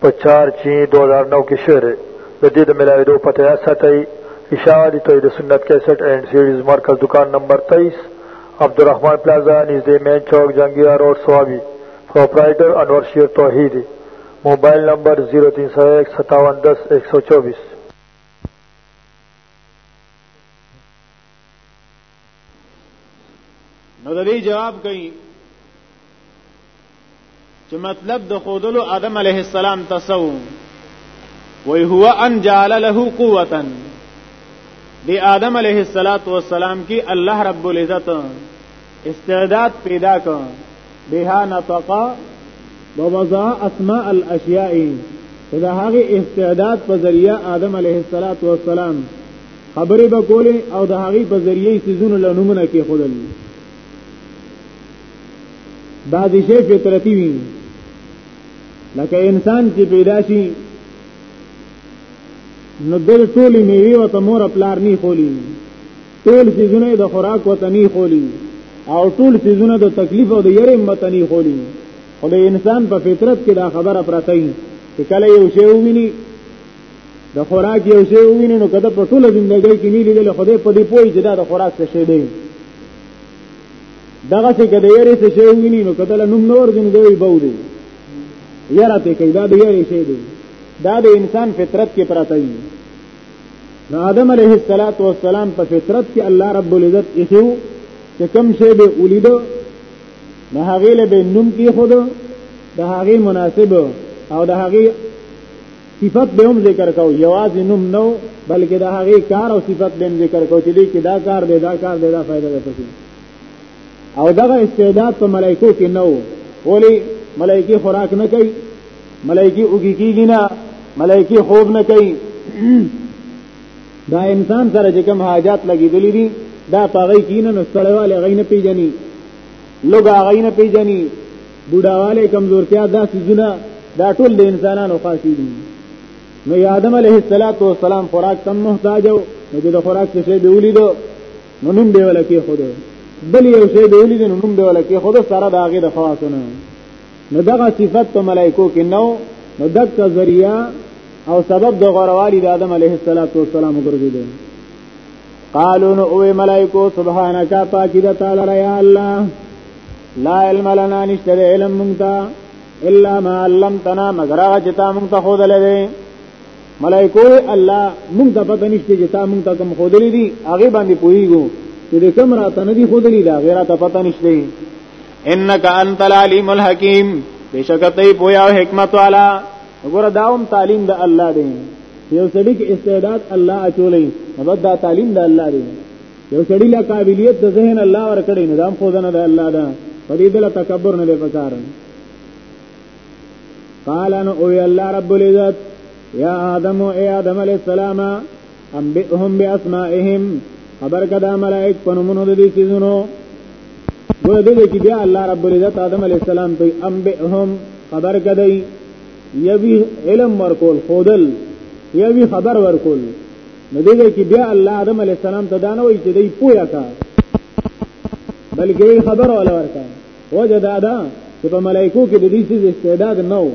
په 4 چی 2009 کې شعر د دې د ملاویدو پته یا ساتي اشاعتی توحید سنت 61 اینڈ سیریز مرکز دکان نمبر 23 عبدالرحمن پلازا نږدې مین چوک جنگیا روډ سوابي پرپرایټر انور شیر توحیدی موبایل نمبر 03015710124 Thank you. نو د دې جواب کوي چې مطلب د خودلو آدم علیه السلام تاسو وی هو ان جعل له قوتا دی آدم علیه السلام کی الله رب العزت استعداد پیدا کړ بها نطقا ووضع اسماء الاشیاء دا هغه استعداد په ذریعہ آدم علیه الصلاۃ والسلام خبرې به کولې او د هغه په ذریعہ سيزونو له نمونه کې خلل دا د شی فطرتي وي لکه انسان چې پیدا شي نو دل ټولې میوه او تمور پلار نه خولي ټول چیزونه د خوراک وطنی خولی او ټول چیزونه د تکلیف او د یری وطنی خولی خو د انسان په فطرت کې دا خبره پراته وي چې کله یو شی وویني د خوراک یو شی وویني نو کده په ټول ژوندۍ کې نه لیدل خو دې په دې پوي چې دا د خوراک څه شی دی دغه څه کده یری څه شی وویني نو کده نوم نور دین دی بوله یاره ته کیدا دی یری شی دی دا د انسان فطرت کې پراته وي نو آدم علیه السلام په فطرت کې الله رب العزت ایثو چې کوم شی به ولیدو نه هغه له به نوم کې خود د هغه مناسب او د هغه صفت به هم ذکر کو یواز نوم نو بلکې د هغه کار او صفت به هم ذکر کو چې دې کې دا کار دې دا کار دې دا فائدہ ده پکې او دغه استعداد په ملائکو کې نه وو ولی ملائکی خوراک نه کوي ملائکی اوګي کیږي نه ملائکی خوب نه کوي دا انسان سره چې کوم حاجات لګیدلې دي دا پاغې کینه نو سړیواله غینه پیجنې لوګا غینه پیجنې بوډاواله کمزورتیا دا سيزونه دا ټول د انسانانو خاصي دي نو آدم علیه السلام خوراک تم محتاج او د خوراک څه دی ولیدو نو نوم به ولا کې خود بل یو شی به ولید نو نوم به ولا کې خود سره د هغه د خواصونه نو دغه صفت په ملائکو کې نو نو دغه ذریعہ او سبب د غوروالي د آدم علیه السلام ګرځیدل قالو نو او ملائکو سبحانك پاکی د تعالی را یا الله لا علم لنا نشتر علم مونتا الا ما علمتنا مگر هغه چې تا مونږ ته خود لري ملائکو الله مونږ ته پته نشته چې تا مونږ ته کوم خودلې دي هغه باندې پوېږو چې د کوم راته نه دي خودلې دا غیر ته پته نشته انک انت العلیم الحکیم بشکته پویا او حکمت والا وګوره داوم تعلیم د الله دی یو سړي کې استعداد الله اچولې نو دا تعلیم د الله دی یو سړي لا قابلیت د ذهن الله ورکړي نظام خو ځنه د الله ده په دې دل تکبر نه لپاره قال ان او الله رب العزت یا آدم او ای آدم علی السلام انبئهم باسمائهم خبر کدا ملائک پنمونو د دې سيزونو ګور دې کې بیا الله رب العزت آدم علی السلام ته انبئهم خبر کدی یوی علم ورکول خودل یوی خبر ورکول نو دې کې بیا الله آدم علی السلام ته دانوي چې دې پویا کا بلکې خبر ولا ورکا وجه دا ده چې په ملائکو کې د دې څه استعداد نه و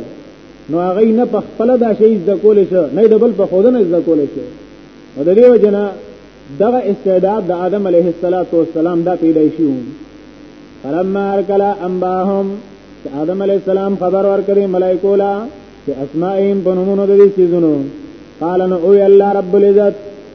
نو هغه نه په خپل دا شی زده کول شو نه د بل په خود نه زده کول شو او د دې وجه نه دغه استعداد د آدم علیه السلام دا پیدا شو فلما ارکلا انباهم چې آدم علیه السلام خبر ورکړي ملائکو لا چې اسماءهم په نومونو د دې سيزونو قال نو او الله رب العزت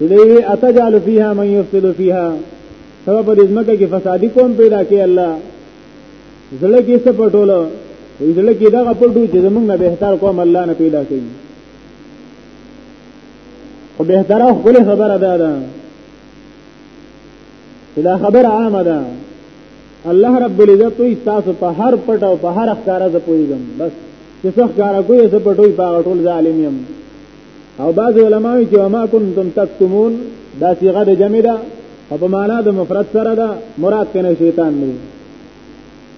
لوی اتجال فیها من یفسد فیها سبب دې زمکه کې فسادي کوم پیدا کې الله زړه کې څه پټولو زړه کې دا پټو چې زمونږ نه بهتر کوم الله نه پیدا کوي خو بهتره خپل خبره ده ده دا خبر عامه ده الله رب العزت وي تاسو په هر پټ او په هر ښکارا ز پويګم بس چې څه ښکارا کوی ز پټوي په ټول ظالم يم او بعض علما وی چې وما کنتم تکتمون دا صيغه د جمع ده او په معنا د مفرد سره ده مراد کنه شیطان نه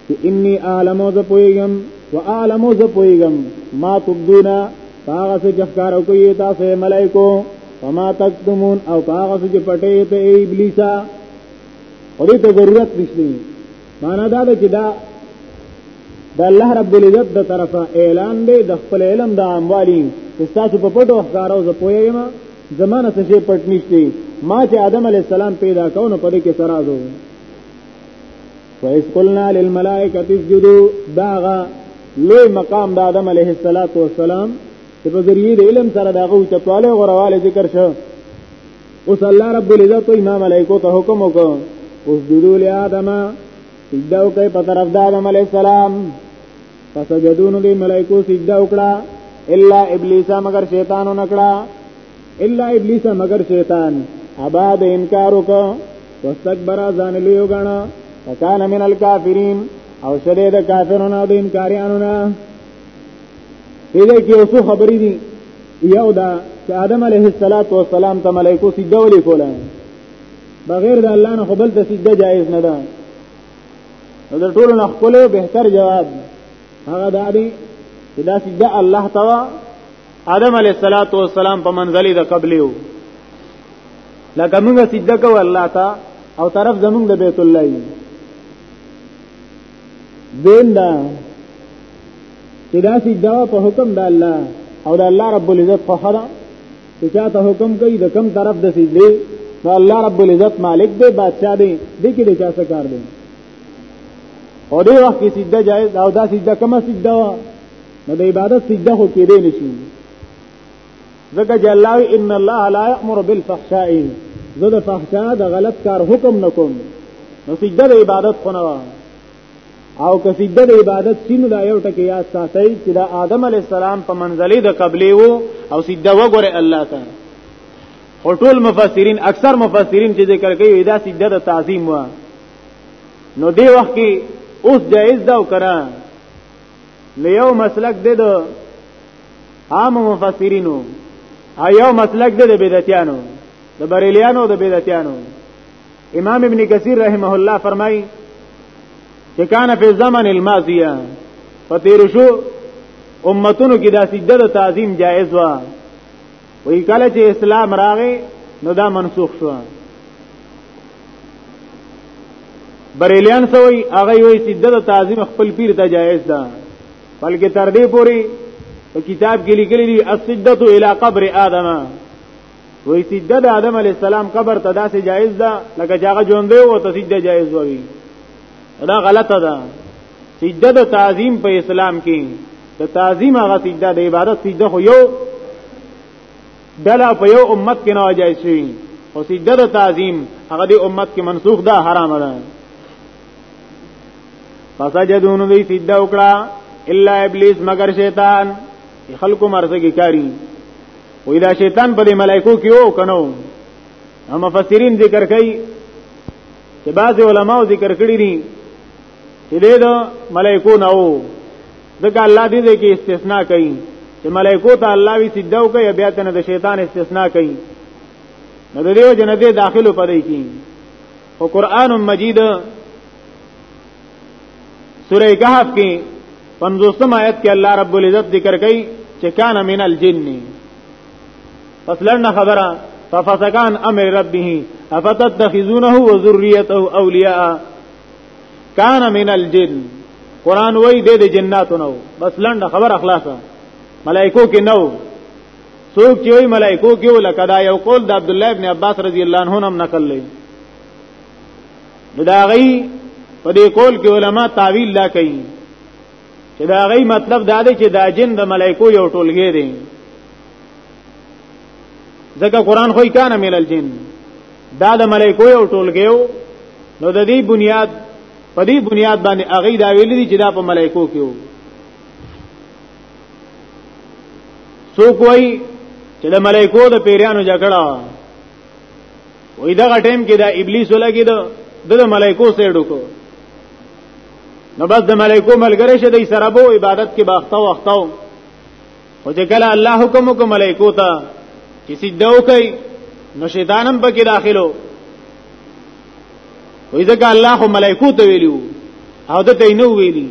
چې انی اعلم ذ پویګم واعلم ذ پویګم ما تبدونا هغه څه چې ښکار کوي تاسو ملائکو وما تکتمون او هغه څه چې پټې ته ابلیسا او دې ته ضرورت نشته معنا دا ده چې دا د الله رب العزت د طرفه اعلان دی د خپل علم د اموالي تاسو په پټو ښکارو زه پوهیږم زمانه څه شي پټ نشته ما چې آدم علی السلام پیدا کاو نو پدې کې سرازو فیس قلنا للملائکه اسجدوا داغه لوی مقام د آدم علیه السلام چې په ذریعه د علم سره داغه چتواله غرواله ذکر شو اوس الله رب العزت امام ملائکه ته حکم وکړ اوس دودو له ادم سجده وکړ په طرف د آدم علی السلام فسجدون دی ملائکه سجده وکړه الا ابلیس مگر شیطان نکړه الا ابلیس مگر شیطان ابا د انکار وکړ واستكبر ځان لوی وګڼه وکال من الکافرین او شری د کافرونو د انکاریانو نه دې کې اوسو خبرې دي یو دا چې آدم علیه السلام ته ملائکو سجده ولې کوله بغیر د الله نه خپل ته سجده جایز نه ده نو د ټولو نه خپل بهتر جواب هغه دا دی چې دا سجده الله تعالی آدم علیه السلام په منځلې د قبلیو لکه موږ سجده کوو الله ته او طرف زمونږ د بیت الله دین دا چې دا سي دا په حکم د الله او د الله رب العزت په خدا چې چاته حکم کوي د کم طرف د سي دی نو الله رب العزت مالک دی بادشاہ دی د کې د چا څه کار دی او دې وخت کې سجده جایز او دا سجده کومه سجده نو د عبادت سجده خو کې دی نشي ځکه چې الله ان الله لا یامر بالفحشاء زه د فحشا د غلط کار حکم نکوم نو سجده د عبادت خو نه او که سجده د عبادت سینو دا یو ټکی یاد ساتي چې دا آدم علی السلام په منځلې د قبلې وو او سجده وګوره الله ته او ټول مفسرین اکثر مفسرین چې ذکر کوي دا سجده د تعظیم و نو دی وخت کې اوس جایز دا وکړه نو یو مسلک د عام مفسرینو او یو مسلک د بدعتیانو د بریلیانو د بدعتیانو امام ابن کثیر رحمه الله فرمایي چې کان فی زمن الماضیه په تیر شو امتونو کې دا سجده د تعظیم جایز و وی کله چې اسلام راغی نو دا منسوخ شو بریلیان سوی هغه وی چې د تعظیم خپل پیر ته جایز ده بلکې تر دې پوري په کتاب کې لیکلي دي السجدۃ الی قبر آدم وی سجده د آدم علی السلام قبر ته داسې جایز ده لکه چې هغه ژوند دی او ته سجده جایز وي دا غلطه ده سجده د تعظیم په اسلام کې د تعظیم هغه سجده د عبادت سجده خو یو دلا په یو امت کې نه جایز شي او سجده د تعظیم هغه د امت کې منسوخ ده حرام ده فسجدون دی سجده وکړه الا ابلیس مگر شیطان خلکو مرزه کې کاری وې دا شیطان په ملائکو کې او کنو هم مفسرین ذکر کوي چې بعض علماو ذکر کړی دي چې دې د ملائکو نه وو ځکه الله دې دې کې استثناء کوي چې ملائکو ته الله وی سجدو کوي بیا ته د شیطان استثناء کوي نو د دې جن دې داخلو پدې کې او قران مجید سوره کهف کې 50 آیت کې الله رب العزت ذکر کوي چې کان من الجن پس لرنه خبره ففسقان امر ربه افتتخذونه وذريته اولیاء کان من الجن قران وای د دې جناتو نو بس لنډه خبر اخلاصه ملائکو کې نو څوک چې وای ملائکو کې ولکه دا یو قول د عبد الله ابن عباس رضی الله عنه هم نقل لې دا غي په دې قول کې علما تعویل لا کوي چې دا غي مطلب دا دی چې دا جن د ملائکو یو ټولګي دي ځکه قران خو کانه مل الجن دا د ملائکو یو ټولګیو نو د دې بنیاد په دې بنیاد باندې اغه دا ویل دي چې دا په ملائکو کې وو سو کوئی چې د ملائکو د پیرانو جګړه وې دا ټیم کې دا ابلیس ولګي دا د ملائکو سره ډوکو نو بس د ملائکو ملګری شه د سره بو عبادت کې باختو وختو او چې کله الله حکم وکړ ملائکو ته چې سجده وکړي نو شیطان هم پکې داخلو وې ځکه الله خو ملائکو ته ویلو او د ته نه ویلی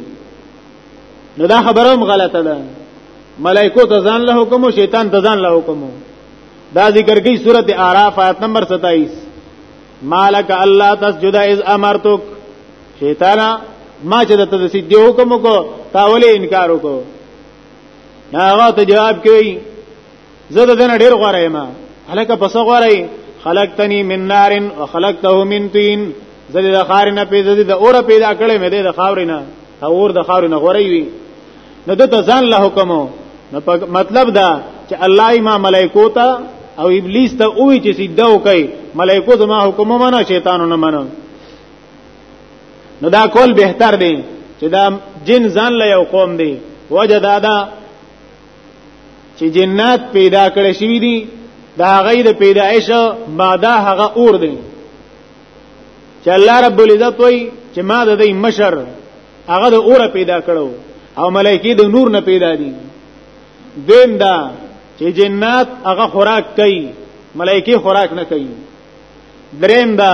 نو دا خبره هم غلطه ده ملائکو ته ځان له حکم او شیطان ته ځان له حکم دا ذکر کوي سورته اعراف آیت نمبر 27 مالک الله تسجد اذ امرتک شیطانا ما چې د تسجد حکم کو تا ولې انکار وکړو هغه ته جواب کوي زه د دنه ډیر غوړې ما هلکه پس غوړې خلقتنی من نار او خلقته من طين زه د خار نه پیدا د اور پیدا کړې مې د خاور نه اور د خاور نه غوړې وي نو د ځان له حکم نو مطلب دا چې الله ما ملائکو ته او ابلیس ته وې چې سیده وکي ملائکو زما حکم منه شیطانونه منه نو دا کول بهتر دی چې دا جن ځان له یو قوم دی وجه دا ده چې جنات پیدا کړی شوی دي دا غیر پیدایش ماده هغه اور دی چې الله رب العزت وایي چې ما د دې مشر هغه د اور پیدا کړو او ملایکی د نور نه پیدا دي دیم دا چې جنات هغه خوراک کوي ملایکی خوراک نه کوي دریم دا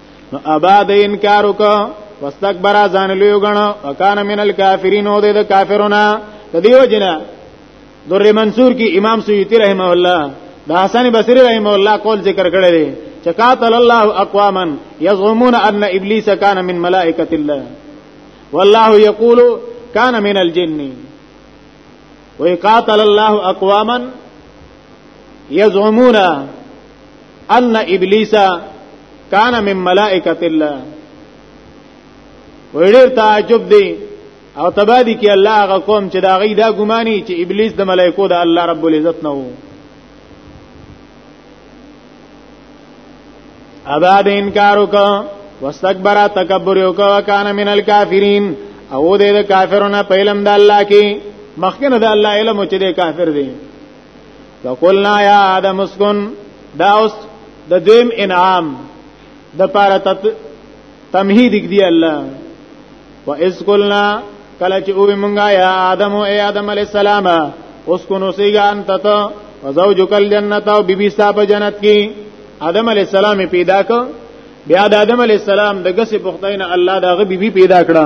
نو ابا د انکار وکړه واستكبر ځان لوی غنو وکان من الکافرین او د کافرونه د دیو جنا در منصور کی امام سیوطی رحمه الله د حسن بصری رحمه الله قول ذکر کړی دی چې قاتل الله اقواما يزعمون ان ابلیس کان من ملائکه الله والله یقول کان من الجن وی قاتل الله اقواما يزعمون ان ابلیس کان من ملائکۃ الله وړیر تعجب دی او تبادی کې الله هغه قوم چې دا غي دا ګماني چې ابلیس د ملائکو د الله رب العزت نه وو ابا د انکار وکړه واستكبر تکبر یو کا کان من الکافرین او دې د کافرونو په علم د الله کې مخکنه د الله علم چې د کافر دي فقلنا یا آدم اسکن دا اوس د دیم انعام د پاره تمهید دی الله و اذ قلنا کله چې او مونږه یا آدم او ای آدم علی السلام اوس کو نو سیګا انت ته وزوجک الجنت او بیبی صاحب جنت کی آدم علی السلام پیدا کو بیا د آدم علی السلام د غسی پختین الله دغه بیبی پیدا کړه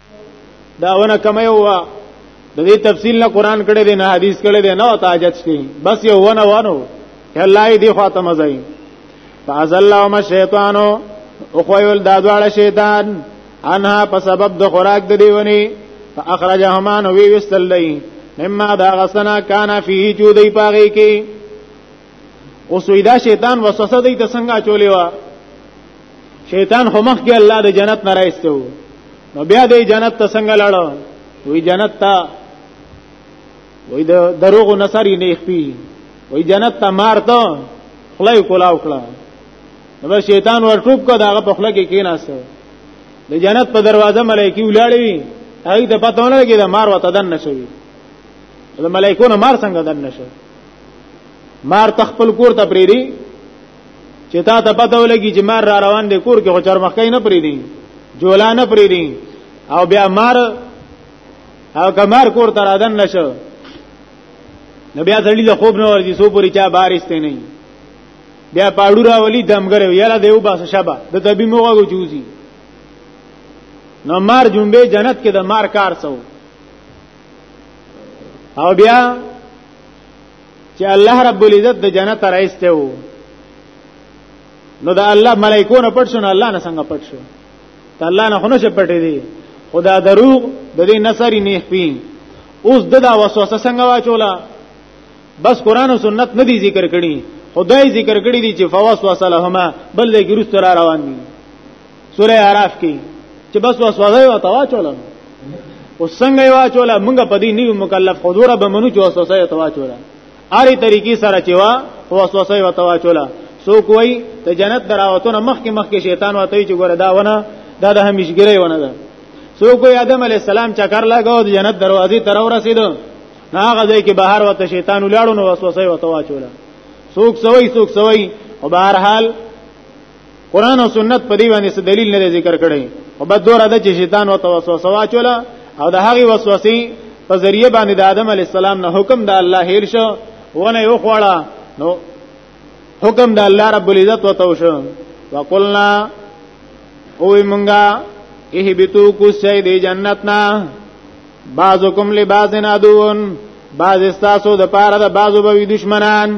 داونه کمه هوا د دې تفصیل نه قران کړي دي نه حدیث کړي دي نه او تاجت شي بس یو ونه وانو الله دې خاطر مزای فازلهم الشیطان او خویل دادواله شیطان انها په سبب د خوراک د دیونی فاخرجهما نو وی وستلای مما دا غسنا کان فيه جودی پاغي کی او سویدا شیطان وسوسه دی ته څنګه چولې وا شیطان هم مخ کې الله د جنت نه راځته وو نو بیا د جنت ته څنګه لاړو وی جنت ته وی د دروغ نصری نه خپي وی جنت ته مارته خلای کولاو کړه نو شیطان ورټوب کو داغه په خله کې کیناسته د جنت په دروازه ملایکی ولاړې وی هغه ته پته نه لګی دا مار وته دن نشوي د ملایکونو مار څنګه دن نشوي مار تخپل کور ته پریری چې تا ته پته ولګي چې مار را روان دی کور کې خو چر مخکې نه پریری جولا نه پریری او بیا مار او کمار کور ته را دن نشو نو بیا ځړی د خوب نه ورځي سو پوری چا بارسته نه بیا پاړو راولي دمګر یاره دیو باس شبا د دبی موغه جوزي نو مار جنبه جنت کې د مار کار سو او بیا چې الله رب العزت د جنت راځته وو نو دا الله ملائکو نه پټ شو نه الله نه څنګه پټ شو ته الله نه خونه پټې دي خدا دروغ د دې نصری نه پی اوس ددا وسوسه څنګه واچولا بس قران او سنت نه دي ذکر کړي خدای ذکر کړي دي چې فوسوسه لهما بل دې ګرست را روان دي سوره اعراف کې چې بس وسوسه یو تواچول او څنګه یو اچول موږ په دې نیو مکلف حضور به منو چې وسوسه یو تواچول اری طریقې سره چې وا وسوسه یو تواچول سو کوی ته جنت دراوتونه مخ کې مخ کې شیطان وته چې ګوره دا ونه دا د همیشګری ونه ده سو کوی آدم علی السلام چکر لګاو د جنت دروازې تر ورسید هغه ځای کې بهر وته شیطان ولاړو نو وسوسه وته واچوله سوک سوی سوک سوی او بهر حال قران او سنت په دې باندې څه دلیل نه ذکر کړي او بد دوره د شیطان او توسوسه واچولا او د هغه وسوسې په ذریعہ باندې د آدم علی السلام نه حکم د الله هیر شو ونه یو خوړه نو حکم د الله رب العزت وتو شو وقلنا او مونږه اهبتو کو سې دې جنت نا بعضکم لبعض عدوون بعض استاسو د پاره د بعضو به دشمنان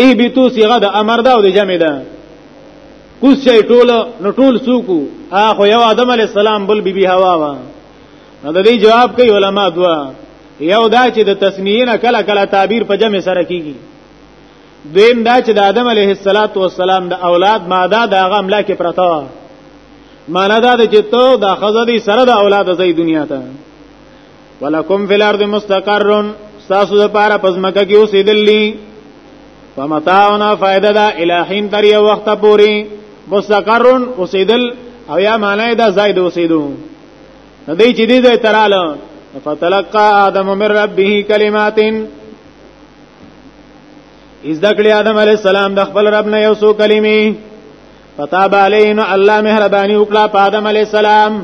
ای بیتو صيغه د امر دا او د جمع ده کوس شي ټول نو ټول سوکو اخو یو ادم علی السلام بل بیبي حوا وا نو د دې جواب کوي علما دوا یو دا چې د تسنیه نه کله کله تعبیر په جمع سره کیږي دویم دا چې د آدم علیه الصلاۃ والسلام د اولاد ماده د هغه املاک پرتا معنا دا چې ته د خزدي سره د اولاد زې دنیا ته ولکم فی الارض مستقر تاسو لپاره پزماکه کې اوسېدلی فمتاعنا فائدہ دا الہین تر یو وخت پوری مستقر اوسېدل او یا معنی دا زائد اوسېدو ندی چې دې ځای تراله فتلقى آدم من ربه کلمات از دکړی آدم علی السلام د خپل رب نه یو سو کلمې فتاب علینا الله مهرباني وکړه په آدم علی السلام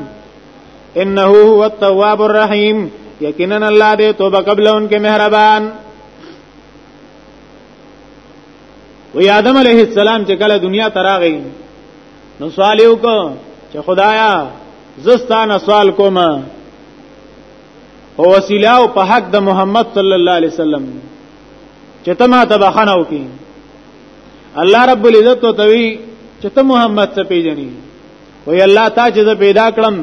انه هو التواب الرحیم یقینا الله دې توبه قبل انکه مهربان وی آدم علیه السلام چې کله دنیا تراغی نو سوال یو کو چې خدایا زستانه سوال کوم او وسیله او په حق د محمد صلی الله علیه وسلم چې ته ما ته بخنه وکې الله رب العزت ته وی چې ته محمد څه پیژنې وی الله تا چې زه پیدا کړم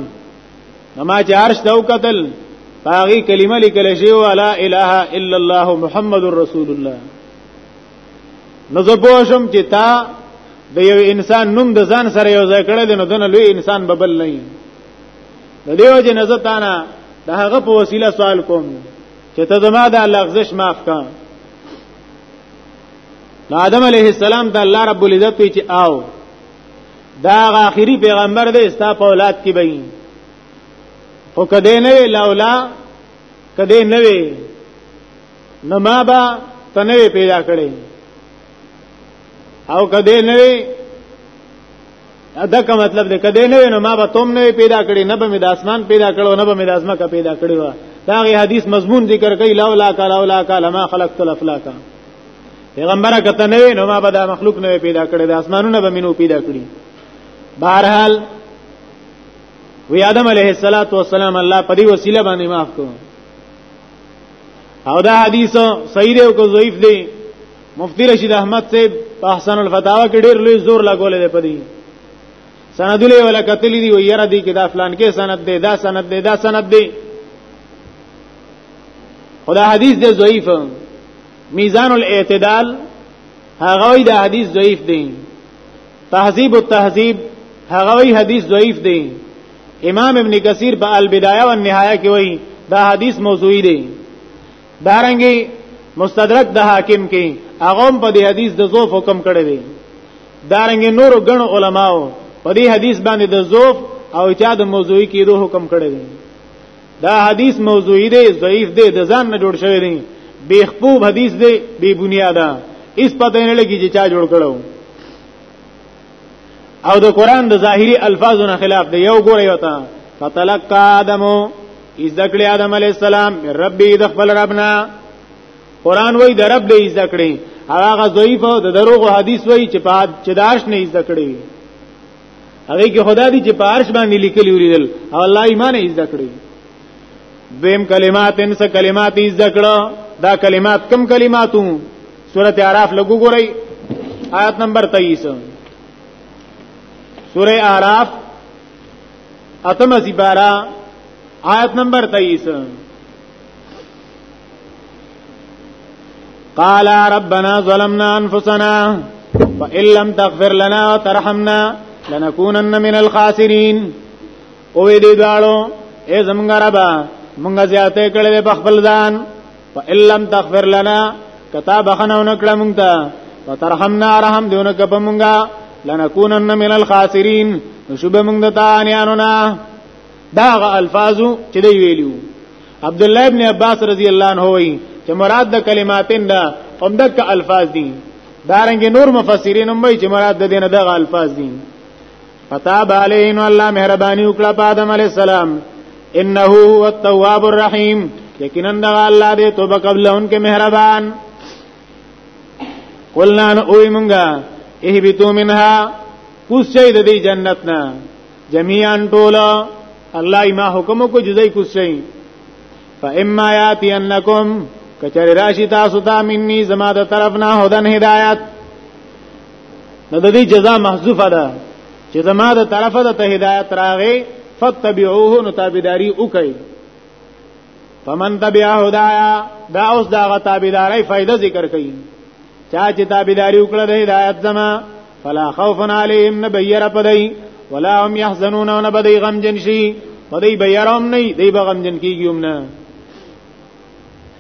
ما چې عرش ته وکتل باغی کلمه لیکل شی ولا اله الا الله محمد رسول الله نو زه پوښم چې تا د یو انسان نوم د ځان سره یو ځای کړل نو دنه لوی انسان به بل نه د دیو جن عزت انا د هغه په وسیله سوال کوم چې ته زما د لغزش معاف کړه نو آدم علیه السلام ته الله رب العزت وی چې آو دا آخري پیغمبر دی ستا په اولاد کې به او کده نه وی لولا کده نه وی نو ما با تنوي پیدا کړي او کده نه وی دا کوم مطلب دی کده نه نو ما به تم نه پیدا کړی نه به مې د اسمان پیدا کړو نه به مې د اسمکه پیدا کړی و دا غي حدیث مضمون ذکر کوي لا لا کا لا لا کا لما خلقت الافلاک پیغمبر کته نه نو ما به دا مخلوق نه پیدا کړی د اسمانونو به مینو پیدا کړی بهرحال وی آدم علیه الصلاۃ والسلام الله په دې وسیله باندې معاف کړو او دا حدیث صحیح دی او کو ضعیف دی مفتی رشید احمد سے احسن الفتاوا کې ډېر لوی زور لګولې دی پدې سندلې ولا کتلې دی ویره دی کې دا فلان کې سند دی دا سند دی دا سند دی خدا حدیث دی ضعیف میزان الاعتدال هغه وی دا حدیث ضعیف دی تهذیب التهذیب هغه وی حدیث ضعیف دی امام ابن کثیر په البدایه والنهایه کې وی دا حدیث موضوعی دی دارنګي مستدرک د حاکم کې هغه په دې حدیث د زوف حکم کړی دی دارنګي نور غن علماو په دې حدیث باندې د زوف او چا د موضوعي کېدو حکم کړی دی دا حدیث موضوعي دی ضعیف دی د ځان نه جوړ شوی دی بے خپوب حدیث دی بے بنیاده اس پته نه لګی چې چا جوړ کړو او د قران د ظاهري الفاظو نه خلاف دی یو ګوره یو تا فتلقى آدم از ذکر آدم علی السلام ربي د خپل ربنا قران وای د رب له از ذکرې هغه ضعیف د دروغ حدیث وای چې پاد چې داش نه از ذکرې هغه کې خدا دې چې پارش باندې لیکلی وریدل او الله ایمان از ذکرې دویم کلمات انس کلمات از ذکر دا کلمات کم کلماتو سورۃ اعراف لګو ګورئ آیت نمبر 23 سورۃ اعراف اتم سپارا آیت نمبر 23 قال ربنا ظلمنا انفسنا فان لم تغفر لنا وترحمنا لنكونن من الخاسرين او دې داړو اے زمګربا مونږه زیاته کړې په خپل ځان فإن لم تغفر لنا کتا بخنو نکړه مونږ ته وترحمنا رحم دیونه کپ مونږه لنکونن من الخاسرین شوب مونږ د تانیانو نه دا الفاظو چې دی ویلو عبد الله ابن عباس رضی الله عنه وی چې مراد د کلماتین دا همدک الفاظ دي دارنګ نور مفسرین هم وی چې مراد د دین دغه الفاظ دي فتاب علیه نو الله مهرباني وکړه په آدم علی السلام انه هو التواب الرحیم یقینا دا الله دې توبه قبل انکه مهربان قلنا نو اوی مونږه اهبتو منها کوشي د دې جنت نه جميعا ټول الله ما حکم کو جزئی کوشي فاما یاتی انکم کچری راشی تاسو ته منی زما د طرف نه هدن هدایت نو د دې جزاء محذوفه ده چې زما د طرفه د هدایت راغې فتبعوه نو تابعداري وکړئ فمن تبع هدايا دا اوس دا غ تابعداري فائدہ ذکر کړي چا چې تابعداري وکړه د هدایت زما فلا خوف عليهم نبير پدای ولا هم يحزنون ونبدي غم جنشي پدای بيرهم نه دی بغم جن کیږي هم نه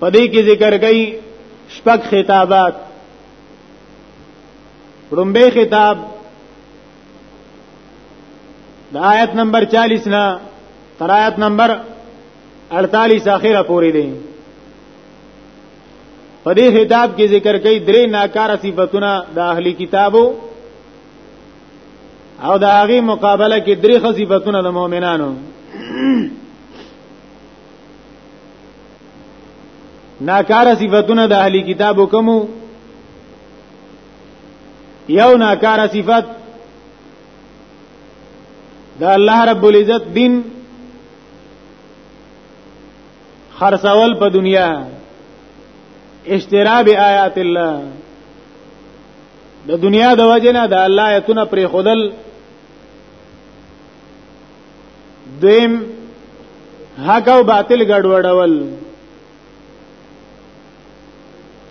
په دې کې ذکر کړي شپږ خطابات رومبه خطاب د آیت نمبر 40 نه تر آیت نمبر 48 اخره پورې دی په دې خطاب کې ذکر کړي درې ناکاره صفاتونه د اهلي کتابو او د هغه مقابله کې درې خصيفتونه د مؤمنانو ناکاره صفاتونه د اهلی کتابو کومو یو ناکاره صفات د الله رب العزت دین خرڅول په دنیا اشتراب آیات الله د دنیا د وجنه د الله آیتونه پرې خودل دویم حق او باطل ګډوډول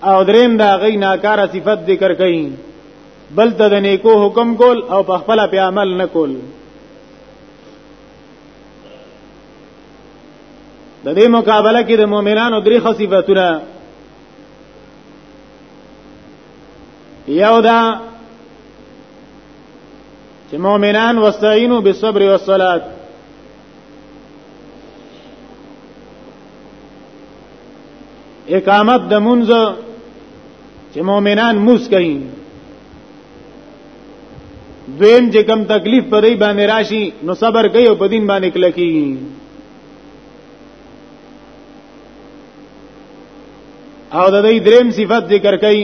او دریم دا غي ناکاره صفت ذکر کړي بل ته د نیکو حکم کول او په خپل په عمل نه کول د دې مقابله کې د مؤمنانو درې خصيفتونه یو دا چې مؤمنان واستعینوا بالصبر والصلاه اقامت د منځ چې مؤمنان موس کوي دویم چې کم تکلیف پرې باندې راشي نو صبر کوي او په دین باندې کلکی او د دې دریم صفت ذکر کوي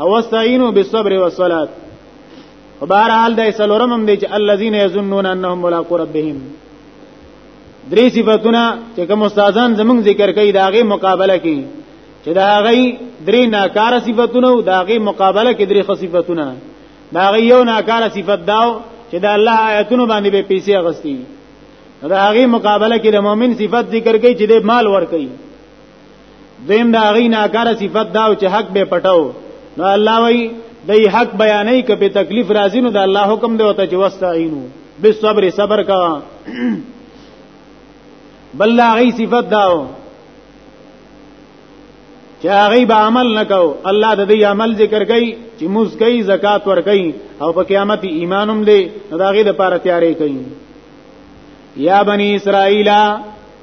او استعینوا بالصبر والصلاه په بهر حال د سلورم هم دی چې الذين يظنون انهم ملاقات ربهم درې صفاتونه چې کوم استادان زمونږ ذکر کوي دا غي مقابله کوي چې دا غي درې ناکار صفاتونه او دا غي مقابله کې درې خصيفتونه دا غي یو ناکار صفت داو چې دا الله آیتونو باندې به پیسې اغستی دا غي مقابله کې د مؤمن صفت ذکر کوي چې د مال ور کوي دیم دا غي ناکاره صفت دا چې حق به پټاو نو الله وای دای حق بیانې کبه تکلیف راځي نو د الله حکم دی وته چې واستعینو بالصبر صبر کا بل دا غي صفت داو چې هغه به عمل نکاو الله د دې عمل ذکر کوي چې موږ کوي زکات ور کوي او په قیامت ایمانوم دی نو دا غي د پاره تیارې کوي یا بنی اسرائیل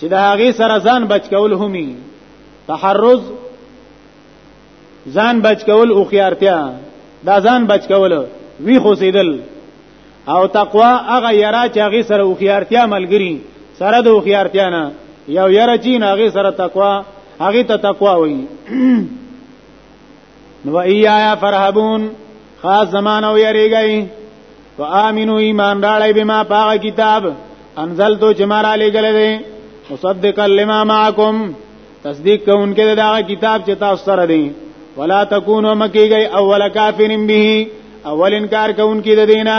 چې د هغه سره ځان بچ کول همي تحرز ځان بچ کول او خيارتیا دا ځان بچ کول وی خو سیدل او تقوا هغه یرا چې هغه سره او خيارتیا ملګری سره د او خيارتیا نه یو یرا چې هغه سره تقوا هغه ته تقوا وایي نو ایایا فرحبون خاص زمانو یریږي وامنو ایمان راړی بما پاک کتاب انزل تو چې مارا لګل دي مصدق لما معکم تصدیق کوونکې دا کتاب چې تاسو سره دي ولا تکونو مکیږي اول کافرین به اول انکار کوونکې د دینه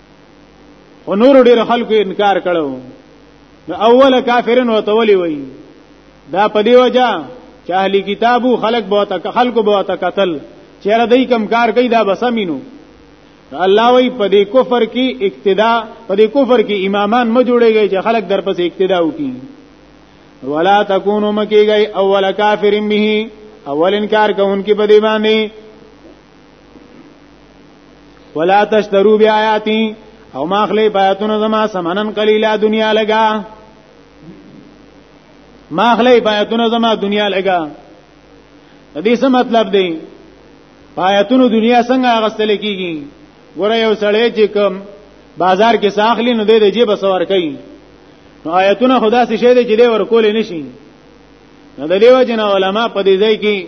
خو نور ډیر خلکو انکار کړو نو اوله کافرن وته ولي وای دا په دی وجہ چې اهلی کتابو خلق بہت خلکو بہت قتل چیرې دای کم کار کوي دا بسمینو الله وی په دې کفر کې اقتدا په دې کفر کې امامان ما جوړيږي چې خلک درپسې اقتدا وکړي ولا تکونو مکیږي اول کافرین به اول انکار کوونکې په دې باندې ولا تشترو بیااتی او ما خلی پایتونو زما سمنن قلیلا دنیا لگا ما خلی پایتونو زما دنیا لگا دې څه مطلب دی پایتونو دنیا څنګه اغستل کیږي ګوره یو سړی چې کوم بازار کې ساخلی نو دې جیب سوار کوي نو آیتونه خدا سي شه دې چې دې ورکول نشي نو د دیو جن علماء په دې ځای کې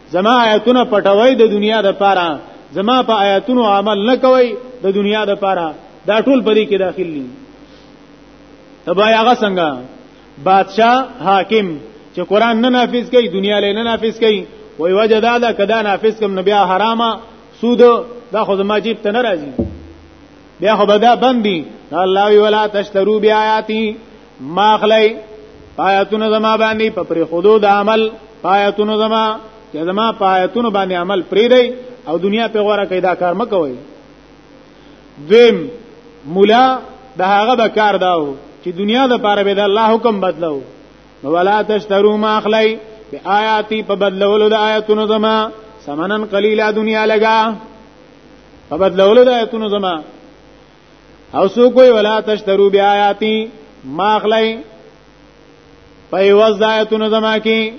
زما آیاتونه پټوي د دنیا د پاره زما په آیاتونو عمل نه کوي د دنیا د پاره دا ټول پرې کې داخل دي تبا هغه څنګه بادشاہ حاکم چې قران نه نافذ کوي دنیا له نه نافذ کوي وای وجه دا ده کدا نافذ کوم نبي حرامه سود دا خو زما جیب ته نه راځي بیا خو بدا بندي الله وی ولا تشترو بیااتی ما خلای پایتون زما باندې په پر حدود عمل پایتون زما چې زما پایتون باندې عمل پری دی او دنیا په غوړه کې دا کار مکوي دیم مولا د هغه د کار داو چې دنیا د پاره به د الله حکم بدلو نو ولا تشترو ما اخلی به آیاتی په بدلولو د آیاتونو زما سمنن قلیلا دنیا لگا په بدلولو د آیاتونو زما او سو کوئی ولا تشترو بی آیاتی ما اخلی په ایواز د آیتونو زما کې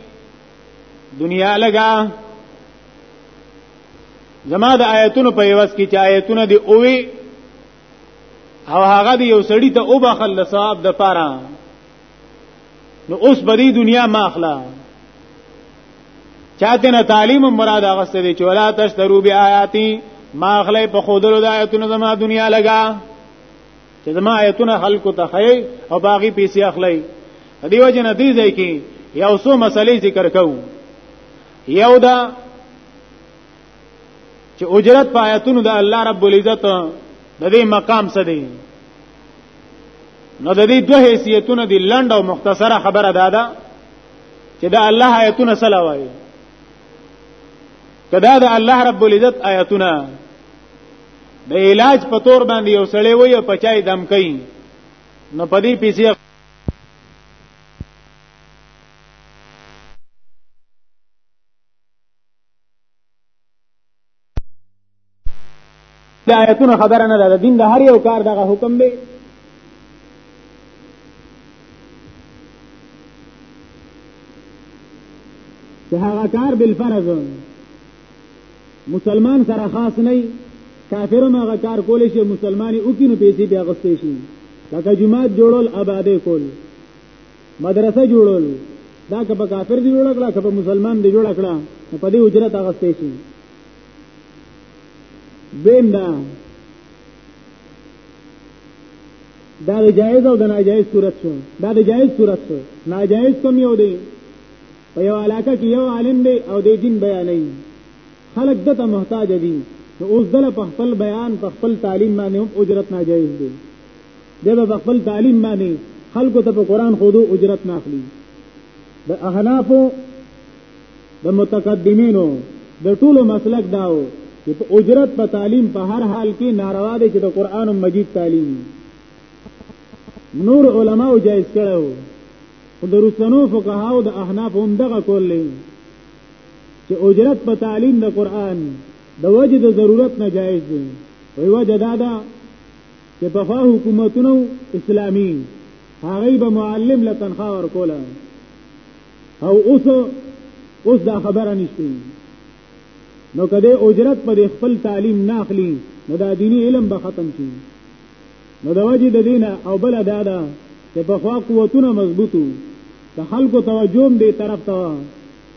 دنیا لگا زما د آیتونو په ایواز کې چې آیتونه دی اووی او هغه دی یو سړی ته او بخل ثواب د پاره نو اوس بری دنیا ما اخلا چاته نه تعلیم مراد هغه څه دی چې ولا تشترو بیااتی ما اخلې په خودلو د آیتونو زما دنیا لگا چې زما آیتونه خلکو ته خی او باغی پیسې اخلي دیو جن دې ځای کې یو څو مسلې ذکر کوو یو دا چې اجرت په آیاتونو د الله رب العزت د دې مقام څه دی نو د دې دوه حیثیتونه دي لنډ او مختصره خبره ده دا چې دا الله آیاتونه سلا وایي کدا د الله رب العزت آیاتونه د علاج په تور باندې یو سړی وي او پچای دم کوي نو پدی پیسې د آیتونو خبره نه ده د دین د هر یو کار دغه حکم دی چې هغه کار بل فرض مسلمان سره خاص نه کافر ما هغه کار کول شي مسلمانې او کینو پیسې بیا غوښتې شي لکه جماعت جوړول آبادې کول مدرسه جوړول دا که په کافر دی جوړ کړه که په مسلمان دی جوړ کړه په دې اجرت هغه ستېشي دیم دا دا د جایز او د ناجایز صورت شو دا د جایز صورت شو ناجایز کوم یو دی په یو علاقه کې یو عالم دی او د دین بیانې خلک دته محتاج دي نو اوس دله په خپل بیان په خپل تعلیم باندې هم اجرت ناجایز دی دی به خپل تعلیم باندې خلکو ته په قران خودو اجرت نه اخلي د احنافو د متقدمینو د ټولو مسلک داو چې په اجرت په تعلیم په هر حال کې ناروا دي چې د قران مجید تعلیم نور علماو جایز کړو خو د رسنو فقهاو د احناف هم دغه کولې چې اجرت په تعلیم د قران د وجه د ضرورت نه جایز دی وی وجه دا ده چې په خوا حکومتونو اسلامي هغه به معلم له تنخواه ورکوله او اوس اوس دا خبره نشته نو کده اجرت پر خپل تعلیم نه اخلي نو دا دینی علم به ختم شي نو د وجه د دینه او بل ادا ده چې په خوا قوتونه مضبوطو د خلکو توجه دې طرف ته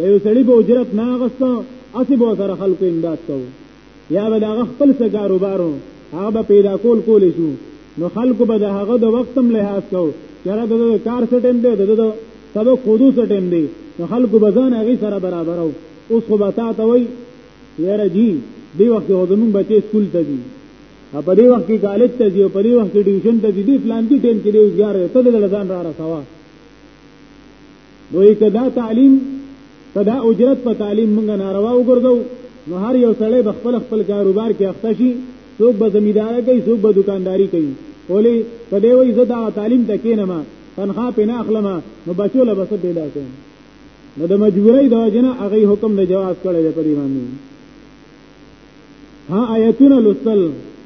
یو سړی به اجرت نه غوښته اسی به سره خلکو امداد کوو یا به دا خپل څه کاروبارو هغه پیدا کول کول شو نو خلکو به د هغه د وخت هم لحاظ کو چېرې د کار څه ټیم دی د سبق خودو څه ټیم دی نو خلکو به ځان هغه سره برابر او اوس خو به تا ته وای یاره جی دی وخت هو زمون بچي سکول ته دي په دې وخت کې کالج ته دي په دې وخت کې ډیویژن ته دي پلان کې ټیم کې دی وزګار ته د لزان را رسوا نو که دا تعلیم که دا اجرت په تعلیم مونږ ناروا وګرځو نو هر یو سړی به خپل خپل کاروبار کې اخته شي څوک به زمیندار کوي څوک به دکانداری کوي ولی په دې وایي زه دا تعلیم ته کینم تنخوا په نه اخلم نو بچو له بس پیدا کوم نو د مجبورۍ د وجنه هغه حکم د جواز کړی دی په دې باندې ها آیتونه لوستل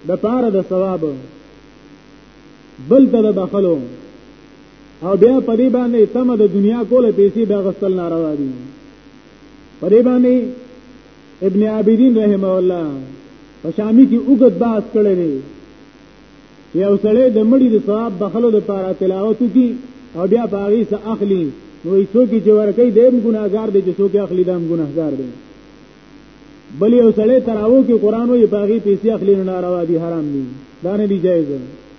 د پاره د ثواب بل ته د بخلو او بیا په دې باندې تم د دنیا کوله پیسې بیا غسل ناروا دي په دې باندې ابن عابدین رحمه الله په شامی کې وګت باس کړی دی یو سړی د مړي د ثواب بخلو د پاره تلاوت کی او بیا باغی سه اخلي نو ایسو کې چې ورکه دیم ګناګار دی چې څوک اخلي دام ګناګار دی بل یو سړی تراو کې قران وې باغی پیسې اخلي نه ناروا دي حرام دي دا نه دی جایز دی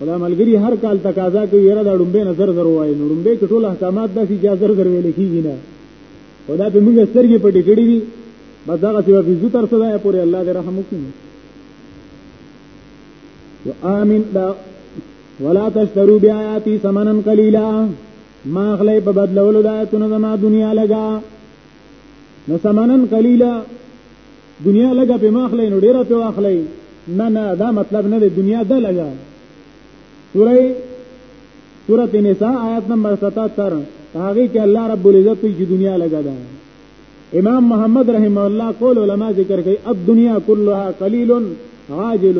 خدا ملګری هر کال تقاضا کوي یره دا ډومبه نظر زر وای نو ډومبه کې ټول احکامات داسې چې زر زر ویل کیږي نه خدا به موږ سترګې پټې کړې دي بس دا چې په زو تر سره پورې الله دې رحم وکړي و امين دا ولا تشترو بیااتی ثمنن قلیلا ما خلې په بدلولو دا تونه زما دنیا لگا نو ثمنن قلیلا دنیا لګه په ماخلې نو ډیره په واخلې نه نه دا مطلب نه دی دنیا د لګه سوره سوره نساء آیت نمبر 77 هغه کې الله رب العزت چې دنیا لګا ده امام محمد رحم الله قول علما ذکر کوي اب دنیا كلها قليل عاجل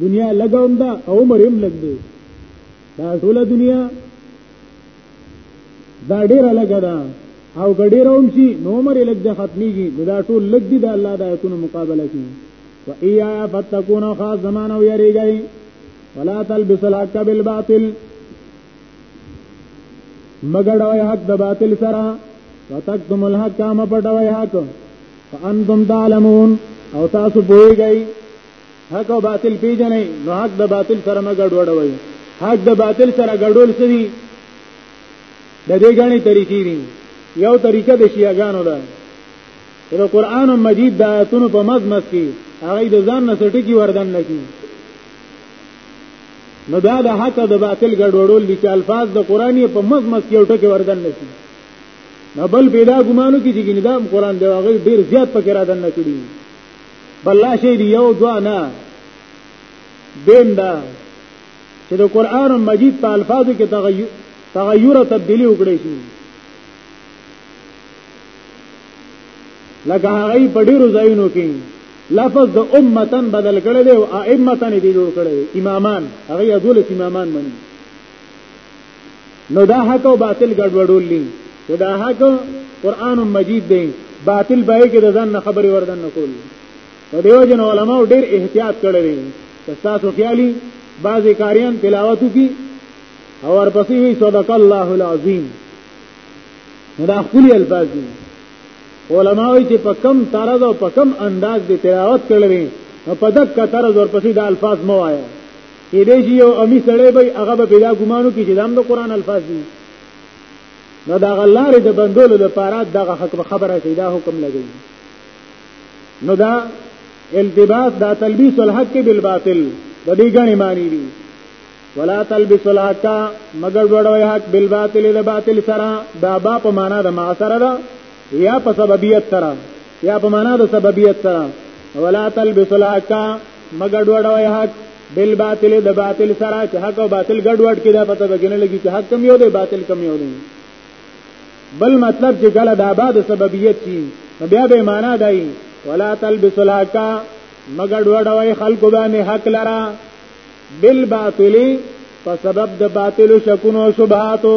دنیا لګوم دا عمر هم لګ دی دا ټول دنیا دا ډیره لګه ده او ګډیر هم شي نو عمر لګ د ختميږي دا ټول لګ دي د الله د آیتونو مقابله کوي و ایا فتكون خاص زمان او یریږي ولا تلبس الحق بالباطل مګړوي حق د باطل سره وتکتم الحق ما پټوي حق فانتم تعلمون او تاسو پوهیږئ حق او باطل پیژنې نو حق د باطل سره نه ګډوډوي حق د باطل سره ګډول سوي د دې غاڼې طریقې دي یو طریقه د شیعاګانو ده د قران مجید د آیاتونو په مزمس کې هغه د ځان نه سټکی وردن لګي نو دا د حق او د باطل ګډوډول دي چې الفاظ د قران په مزمس کې ټکی وردن لګي نو بل پیدا ګمانو کې چې ګنې دا قران دی هغه ډیر زیات پکې را دن نه کړی بلا شي دی یو دوا نه دین دا چې د قران مجید په الفاظو کې تغیر تغیر تبدیلی وکړي شي لکه هغه په ډیرو ځایونو کې لفظ د امتن بدل کړي دی او ائمتن دی جوړ کړي امامان هغه یادول امامان مني نو دا حق او باطل ګډوډول دي چې دا حق قران مجید دی باطل به کې د ځان خبرې وردن نه کول نو دیو جن علماء ډیر احتیاط کړی دی تاسو خیالي بعضی کاریان تلاوت کی او ورپسې وی صدق الله العظیم دا خپل الفاظ دي علماء چې په کم طرز او په کم انداز دی تلاوت کړی نو په دک طرز ورپسې د الفاظ مو آیا کې دې شي یو امی سړی به هغه به بلا ګمانو کې چې دام د قران الفاظ دي نو دا غلاره د بندولو لپاره دغه حق خبره شي دا حکم لګي نو دا التباس دا تلبیس الحق بالباطل د دې غني معنی دي ولا تلبس الحق مگر وړوي حق بالباطل د باطل سره دا با په معنا د ما سره ده یا په سببیت سره یا په معنا د سببیت سره ولا تلبس الحق مگر ډوډوي حق بل باطل د باطل سره چې حق او باطل ګډوډ کې دا پته بګنه لګي چې حق کم یو دی باطل کم یو دی بل مطلب چې کله د آباد سببیت شي بیا به معنا دی ولا تلبس الحق مگر ډوډوي خلق باندې حق لرا بل باطل په سبب د باطل شکونو شبهاتو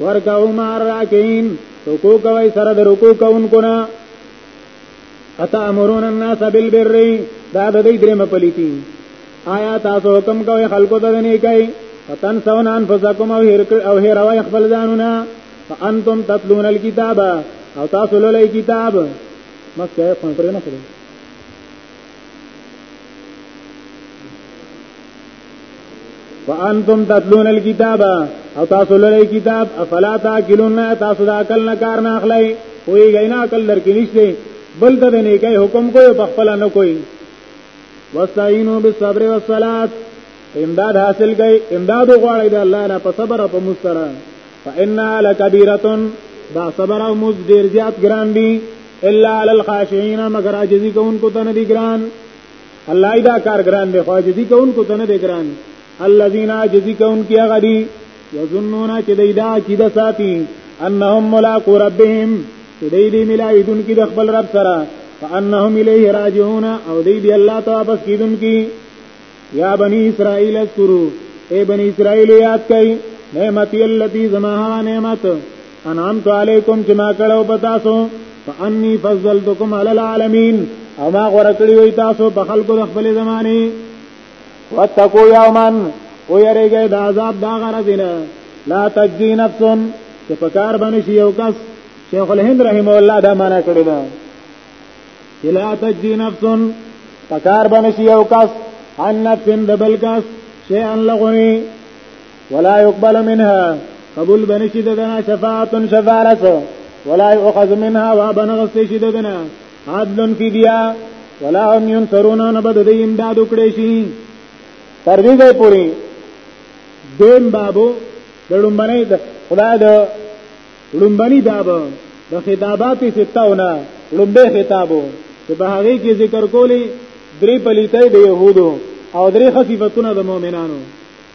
ورکاو مار راکین رکو کوي سره د رکو کوونکو نه اتا امرون الناس بالبر دا د دې درمه پلیتی آیا تاسو حکم کوي خلکو ته نه کوي فتن سون انفسکم او هر او هر او خپل ځانونه فانتم تتلون الكتاب او تاسو لولای کتاب مکه فون پر نه کړی فانتم تتلون الكتاب او تاسو لری کتاب افلا تاکلون تاسو دا عقل نه کار نه اخلي کوئی غینا عقل لرکې نشته بل ته نه کوي حکم کوي په خپل نه کوي واستعینوا بالصبر والصلاه امداد حاصل کړي امداد غواړي د الله نه په صبر او په مستره فانها لکبیره دا صبر او مز ډیر زیات ګران دي الا علی الخاشعين مگر عاجزی کوونکو ته نه دي ګران الله ایدا کار ګران دی خو جدي کوونکو ته نه دی ګران الذين جدي کوونکي هغه دي یظنون چې دای دا عقیده ساتي انهم ملاقات ربهم چې دای دې ملاویدون کې د خپل رب سره فانهم الیه راجعون او دې دې الله ته واپس کیدون کې یا بنی اسرائیل اذکروا اے بنی اسرائیل یاد کړئ نعمت التی زماها نعمت انعمت علیکم چې ما کړو په تاسو فانی فضلتکم علی العالمین او ما غوړه کړی وي تاسو په خلکو د خپل زمانه واتقوا یوما او یریږي د عذاب دا غرضینه لا تجزی نفس چې په کار باندې شي یو کس شیخ الهند رحم الله دا معنا کړی دا چې لا تجزی نفس په کار باندې شي یو کس ان نفس د بل کس شیئا لغوی ولا يقبل منها قبول بنی شي ددنا شفاعت شفاعت ولا يؤخذ منها وبنغس شي ددنا عدل في ديا ولا هم ينصرون نبد دې امداد وکړي شي تر دې ځای پوري دیم بابو د لومبنۍ د خدای د لومبني داب د خطابات ستاونه لومبه خطابو چې په هغه کې ذکر کولی درې پلیتې د يهودو او درې خصيفتونه د مؤمنانو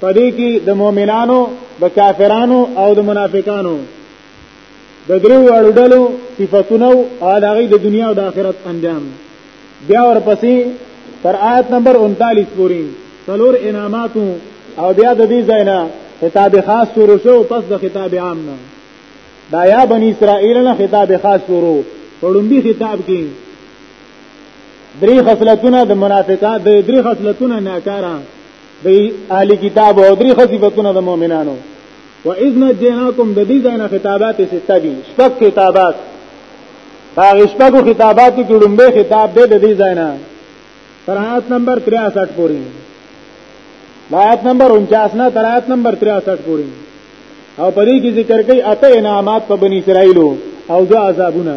پدې کې د مؤمنانو د کافرانو او د منافقانو د درو اړو ډلو صفاتونه او هغه د دنیا او د آخرت انجام بیا ورپسې تر آیت نمبر 39 پورې څلور انعامات او بیا د دې ځاینا خطاب خاص شروع شو پس د خطاب عام نه دا یا بنی اسرائیل نه خطاب خاص شروع وړومبي خطاب کې درې خصلتونه د منافقات د درې خصلتونه ناکاره دی اهل کتاب او درې خصيفتونه د مؤمنانو و اذن جناکم د دې ځای نه خطابات سته دي شپږ خطابات هغه شپږو خطابات کې لومبه خطاب دی د دې ځای نه تر آیت نمبر 63 پورې آیت نمبر 49 نه تر آیت نمبر 63 پورې او پرې کې ذکر کوي اته انعامات په بنی اسرائیلو او دو عذابونه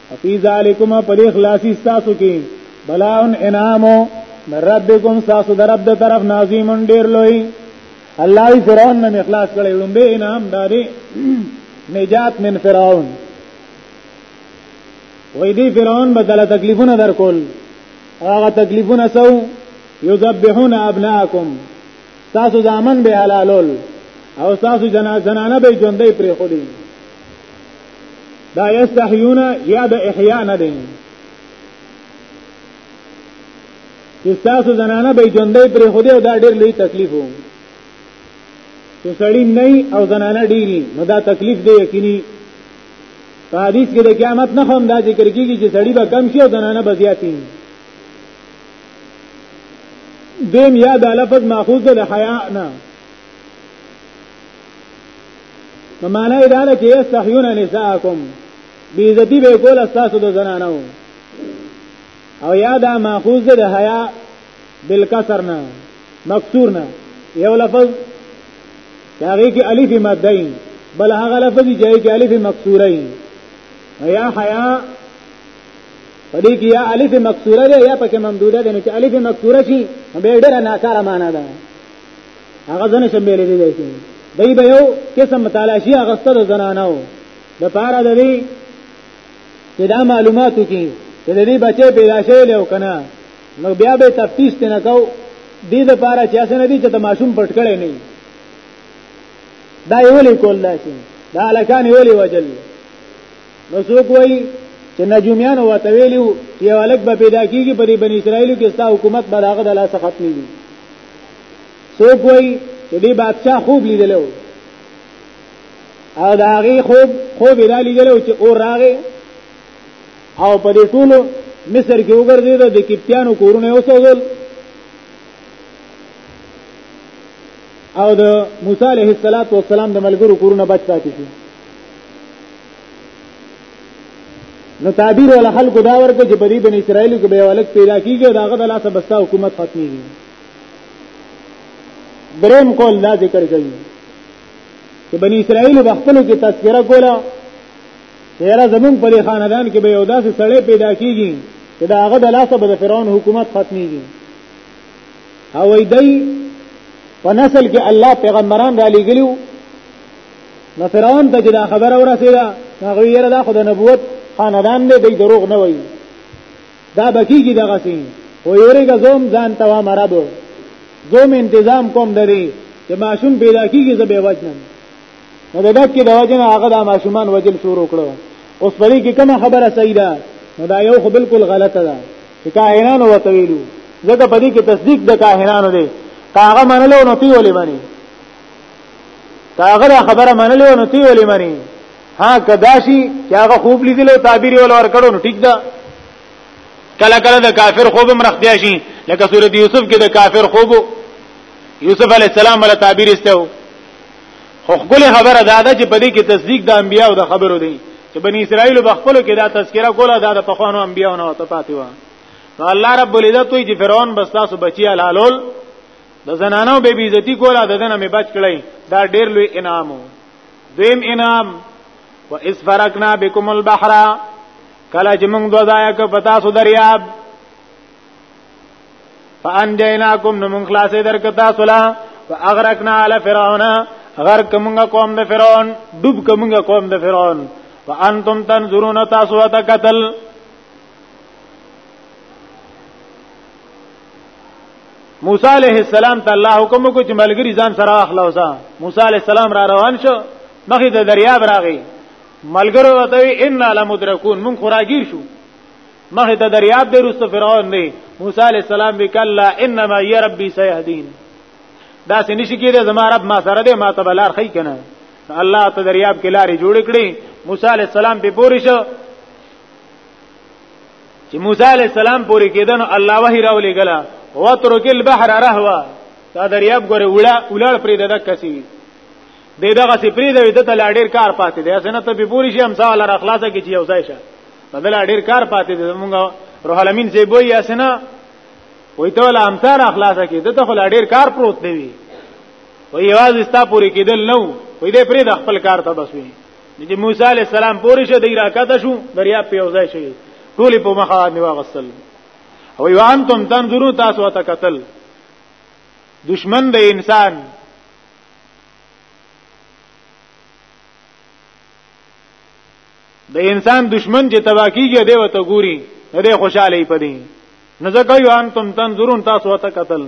فی ذالکما پر اخلاصی تاسو کې بلاون انعامو ربکم تاسو در رب د طرف نازیم ډیر لوی الله ای فرعون نه اخلاص کړی لومبه انعام دادی نجات من فرعون وې دی فرعون بدله تکلیفونه درکول هغه تکلیفونه سو یذبحون ابناکم تاسو ځامن به حلالول او تاسو جنا زنانه به ژوندۍ پرې خوري دا یستحیون یا د احیا نه دی چې تاسو زنانه به ژوندۍ پر خو دې دا ډېر لوی تکلیف وو چې سړی نه او زنانه ډېری نو دا تکلیف دی یقیني په حدیث کې د قیامت نه هم دا ذکر کیږي چې سړی به کم شي او زنانه به زیات شي دیم یا د لفظ ماخوذ له حیا نه نو معنا یې دا ده چې یستحیون نساءکم بیزتی به کول استاسو د زنانو او یا دا ماخوذ ده د حیا بالکسر نه مکسور نه یو لفظ هغه کې الف مدین بل هغه لفظ چې کې الف مکسوره ای یا حیا پدې کې یا الف مکسوره ده یا پکې ممدوده ده نو چې الف مکسوره شي به ډېر ناکاره معنا ده هغه ځنه شمېلې دي دي دوی به یو قسم متالاشي اغستل زنانو د پاره د دې چې دا معلوماتو کې چې د دې بچي پیدا شوی له کنه نو بیا به تفتیش نه کو دې د پاره چې اسنه دي چې د ماشوم پټ کړي نه دا یو لیکول لاسي دا لکان یو لی وجل نو څوک وایي چې نجوميان وته ویلو چې یو الګ به پیدا کیږي په بنی اسرائیل کې ستا حکومت به هغه د لاسه ختمي دي څوک وایي چې دې بادشاہ خوب لیدلو او دا هغه خوب خوب یې لیدلو چې اور راغی او په دې ټولو مصر کې وګرځیدل د کپتانو کورونه اوسول او د موسی علیه السلام د ملګرو کورونه بچ پاتې شو نو تعبیر ولا خلق دا ورکه چې بری بن اسرائیل کې به ولک پیدا کیږي او داغه د لاس بستا حکومت ختمي دریم کول دا ذکر کوي چې بنی اسرائیل په خپل کې تذکرہ کولا چیرې زمون په خاندان کې به یو داسې سړی پیدا کیږي چې دا هغه د لاسه به د فرعون حکومت ختميږي او ایدای په نسل کې الله پیغمبران را لېګلو نو فرعون ته چې دا خبره ورسېده هغه یې را خو د نبوت خاندان دې دی دروغ نه وایي دا بکیږي دغه سي او یورګه زوم ځان ته و مرابو زوم تنظیم کوم دري چې ماشوم پیدا کیږي زبې وجنم نو دغه کې د وجنه هغه د ماشومان وجل شروع کړو اوس په دې کې کومه خبره صحیح ده نو دا یو خو بالکل غلطه ده چې کاهنانو وته ویلو ځکه په دې کې تصدیق د کاهنانو دی کاغه منلو نو پیولې باندې تا هغه خبره منلې نو تی ولې منی ها کداشي چې هغه خوب لیدل او تعبیر ول ور کړو نو ټیک ده کله کله د کافر خوب مرختیا شي لکه سورۃ یوسف کې د کافر خوب یوسف علی السلام ول تعبیر استو خو خپل خبره دا ده چې په دې کې تصدیق د انبیا او د خبرو دی چې بنی اسرائیل په خپل کې دا تذکرہ کوله دا د پخوانو انبیانو ته پاتې و نو الله رب العزت وی چې فرعون بس تاسو بچی حلالول د زنانو به بیزتی کوله د دنه می بچ کړی دا ډیر لوی انعام دویم انعام و اس فرقنا بكم البحر کله چې موږ دوه ځای ک پتا سو دریاب فانجیناکم نو موږ خلاصې درک تاسو لا واغرقنا علی فرعون غرق موږ قوم د فرعون ډوب کومه قوم د فرعون وانتم تنظرون تاسو ته قتل موسی علیہ السلام ته الله حکم وکړ چې ملګری ځان سره اخلاوسا موسی علیہ السلام را روان شو مخې د دریاب راغی ملګرو وته ان لمدرکون مون خوراګیر شو مخې د دریاب د رسو فرعون دی موسی علیہ السلام وکلا انما ی ربی سیهدین دا سنشی کیده زما رب ما سره دی ما ته بلار خی کنه الله ته دریاب کې لارې جوړ کړې موسی علیہ السلام په پوری شو چې موسی علی السلام پورې کېدنو الله وحی راولې غلا وترک البحر رهوا دا دریاب ګوره وړه ولړ پرې د کسي د دغه سي پرې د دته لا ډیر کار پاتې دی اسنه ته به پوری شي همسا ولا اخلاصه کې چې اوسای شه بدل ډیر کار پاتې دی مونږ روح الامین سي بوې اسنه وې ته ولا همسا اخلاصه کې دته خو لا ډیر کار پروت دی وی یواز استا پوری کېدل نو وې دې پرې د خپل کار ته بس وی د موسی علی السلام پورې شه دی راکته شو دریا په یوځای شي ټول په مخه باندې واغسل او یو انتم تنظرون تاسو ته قتل دشمن د انسان د انسان دشمن چې تبا کیږي دی وته ګوري نه دی خوشاله پدې نه ځکه یو انتم تنظرون تاسو ته قتل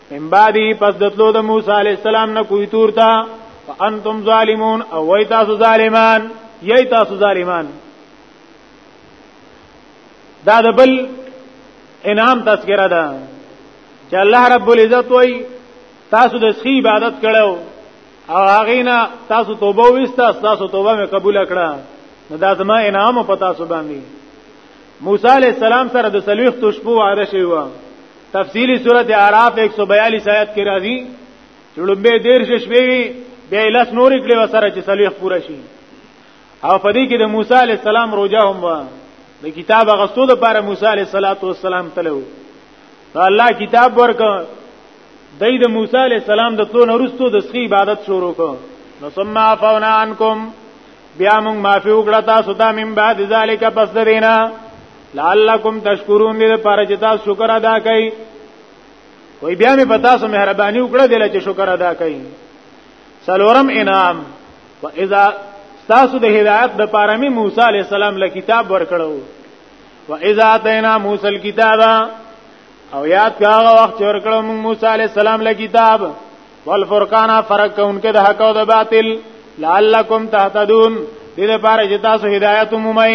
من بعدی پس دتلو د موسی علی السلام نه کوی تور تا فانتم ظالمون او وای تاسو ظالمان یی تاسو ظالمان دا د بل انعام تذکرہ ده چې الله رب العزت وای تاسو د سخی عبادت کړو او هغه نه تاسو توبه وستا تاسو توبه مې قبول کړه نو دا زما انعام په تاسو باندې موسی علی السلام سره د سلوخ تو شپو وعده شوی و تفصیلی سورته اعراف 142 آیات کې راځي چې لومبه دیر شپې وی بیا لس نور کړي وسره چې سلوخ پوره شي او په دې کې د موسی علی السلام روزه هم و د کتاب غستو د پاره موسی علی السلام تلو الله کتاب ورک دای د موسی علی السلام د تلو نورستو د سخی عبادت شروع کو نو ثم عفونا عنکم بیا موږ معافي وکړه تاسو ته من بعد ذالک پس دینا لعلکم تشکرون دې پر چې تاسو شکر ادا کړئ وای بیا مې پتا سو مهرباني وکړه دله چې شکر ادا کړئ سلورم انعام و اذا تاسو د هدایت د پاره می موسی علی السلام له کتاب ورکړو و اذا اتینا موسی الكتاب او یاد کاغه وخت ورکړو موږ موسی علی السلام له کتاب والفرقان فرق کوونکې د حق او د باطل لعلکم تهتدون دې لپاره چې تاسو هدایت مومئ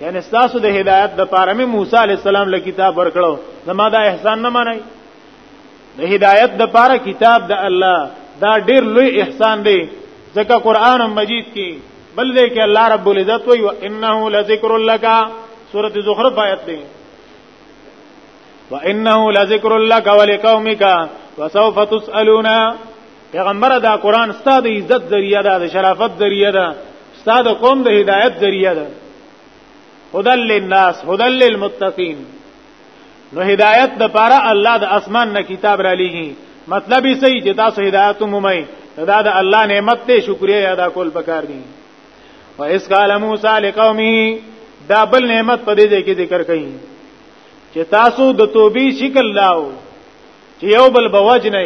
یعنی تاسو د هدایت د پاره می موسی علی السلام له کتاب ورکړو زما دا احسان نه منئ د هدایت د پاره کتاب د الله دا ډیر لوی احسان دی ځکه قران مجید کې بل دې کې الله رب العزت وی انه لذکر لک سورۃ زخرف آیت دی وانه لذکر لك ولقومك وسوف تسالون پیغمبر دا قران ستاسو عزت ذریعہ ده شرافت ذریعہ ده ستاسو قوم د هدایت ذریعہ ده هدل للناس هدل للمتقین نو هدایت د پاره الله د اسمان نه کتاب را لېږي مطلب یې صحیح چې تاسو هدایت مومئ دا د الله نعمت ته شکریا ادا کول پکار دي و اس قال موسی لقومه دا بل نعمت په دې کې ذکر کړي چې تاسو د توبې شکل لاو چې یو بل بوج نه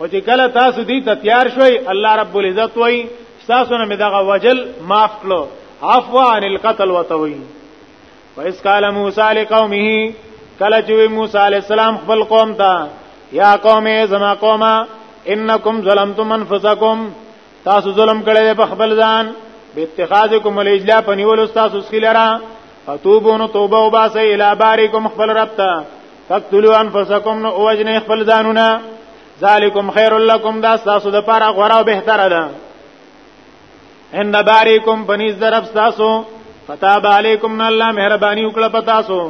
او چې کله تاسو دې ته تیار شوي الله رب العزت وایي تاسو نه دغه وجل معاف کړو عفو عن القتل وتوي وإذ قال موسى لقومه کله چې موسی عليه السلام خپل قوم ته یا قوم زما قومه انکم ظلمتم انفسکم تاسو ظلم کړی په خپل ځان به اتخاذکم الاجلا پنیول تاسو سخیلرا فتوبون توبه وباسه الی باریکم خپل رب ته فقتلوا انفسکم نو اوجنه خپل ځانونه ذالکم خیر لکم دا تاسو د پاره غوړه او بهتره ده ان باریکم بنی ضرب تاسو فتاب علیکم الله مهربانی وکړه پتا سو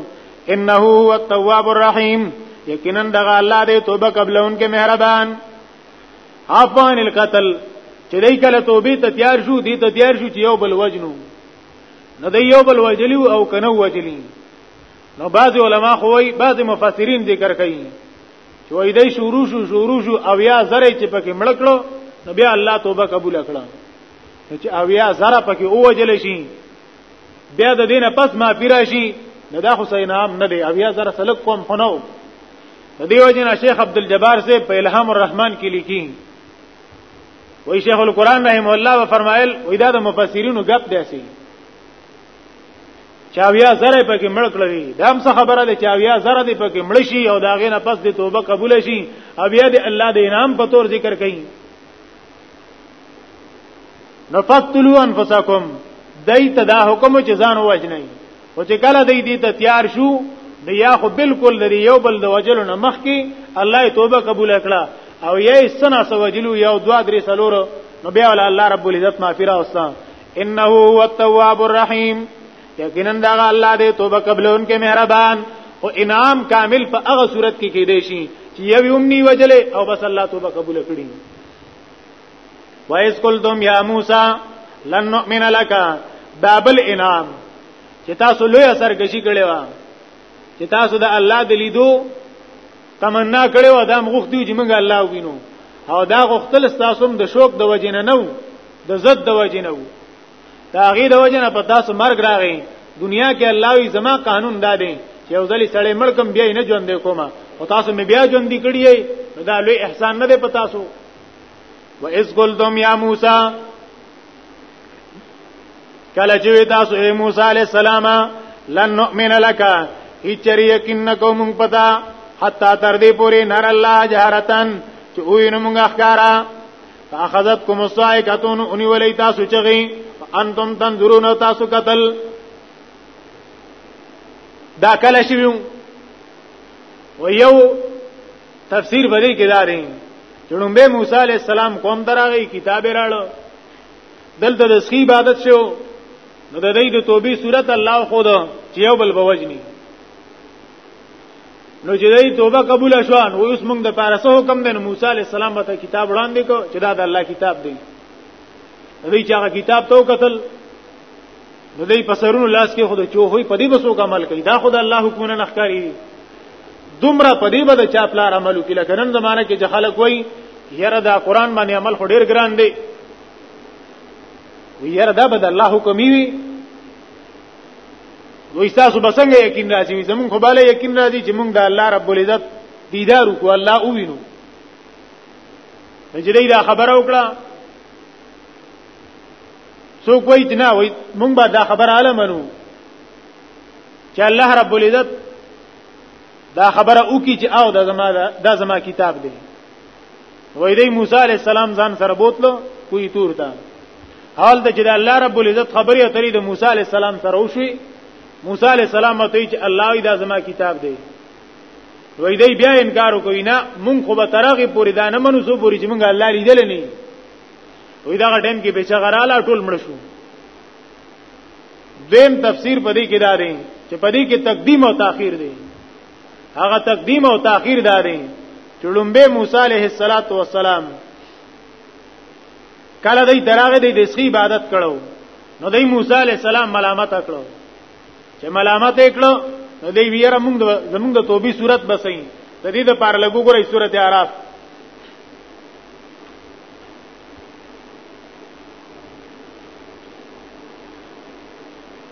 انه هو التواب الرحیم یقینا دغه الله دې توبه قبلون کې مهربان عفان القتل چې دای کله توبې ته تیار شو دې ته تیار شو چې یو بل وجنو نو د یو بل وجلی او کنه وجلی نو بعض علما خو وای بعض مفسرین ذکر کوي چې وای دای شروع شو شروع شو او یا زره چې پکې مړ کړو نو بیا الله توبه قبول کړه چې او یا زره پکې او وجل شي بیا د دینه پس ما پیرا شي نو دا خو سینام نه دی او یا زره سلک کوم خنو د دیو جن شیخ عبد الجبار سے په الهام الرحمن کې لیکي وای شیخ القران رحم الله و فرمایل وای دا د مفسرینو غپ دی سي چاویا زره پکې مړ کړی دا هم څه خبره ده چاویا زره دې پکې مړ شي او دا غینه پس دې توبه قبول شي او بیا دې الله دې انعام په تور ذکر کړي نو فقتلوا انفسکم دای ته دا حکم چې ځان وژنئ او چې کله دای دې ته تیار شو نو یا خو بالکل د یو بل د وجلو نه مخکي الله توبه قبول کړه او یې سنا سوجلو یو دوا درې سلور نو بیا ول الله رب العزت معافی راوستا انه هو التواب الرحیم یقینا دا الله دې توبه قبلون کې مهربان او انعام کامل په هغه صورت کې کې دی شي چې یو یمنی وجلې او بس الله توبه قبول کړي وایس کول دوم یا موسی لن نؤمن لك بابل انعام چې تاسو لوی اثر کشي کړي وا چې تاسو د الله د لیدو تمنا کړي وا دا مغخ دی چې موږ الله وینو او دا غختل تاسو د شوق د وجنه نو د زد د وجنه دا غیر وجنه په تاسو مرګ راغی دنیا کې الله وی زما قانون دا دی چې یو ځلې سړی مړکم بیا نه ژوند کوما او تاسو مې بیا ژوند کړی دا لوی احسان نه دی په تاسو و اس قلتم یا موسی کله چې تاسو اے موسی علی السلام لن نؤمن لك هیچری یقین کوم پتا حتا تر دې پوری نر الله جهرتن چې وینم غخکارا فاخذتكم الصاعقه اني ولي تاسو چغي انتم تنظرون تاسو قتل دا کله شویو و یو تفسیر بری کې داري چړم به موسی عليه السلام قوم دراغي کتاب راړو دلته د سخی عبادت شو نو د دې د توبې صورت الله خود چې یو بل بوجني نو چې دای توبه قبول شو نو اوس موږ د پارسه حکم دین موسی علی السلام ته کتاب وړاندې کو چې دا د الله کتاب دی دوی چې هغه کتاب ته وکتل نو دوی په سرونو لاس کې خود چوهوي په دې بسو عمل کوي دا خود الله حکمونه نخکاری دومره په دې بده چا پلار عمل وکړي لکه نن زمانه کې چې خلک وایي یره دا قران باندې عمل خو ډیر ګران دی یره دا بد الله حکم وی نو تاسو به څنګه یقین راځي زمون خو بالا یقین راځي چې مونږ د الله رب العزت دیدار کو الله او وینو نجلې دا خبره وکړه څوک وایي نه وایي مونږ به دا خبره عالم منو چې الله رب العزت دا خبره وکي چې او دا زما دا زما کتاب دی وای دی موسی علی السلام ځان سره بوتلو کوی تور ته حال د چې د الله رب العزت خبرې اترې د موسی علی السلام سره وشوي موسی علی السلام ته چې الله ای دا زما کتاب دی وای دی بیا انکار کوي نه مونږ خو به ترغه پوری دا نه منو سو پوری چې مونږ الله لیدل نه وای دا ټیم کې بچا غراله ټول مړ شو دیم تفسیر پدې کې دا دی چې پدې کې تقدیم او تاخير دی هغه تقدیم او تاخير داري چې لومبه موسی عليه السلام کله دې دراغه دې د سخي عبادت کړو نو دې موسی عليه السلام ملامت کړو چې ملامت کړو نو دې ویره موږ زموږ د توبې صورت بسې د دې د پار لګو ګورې صورت عراف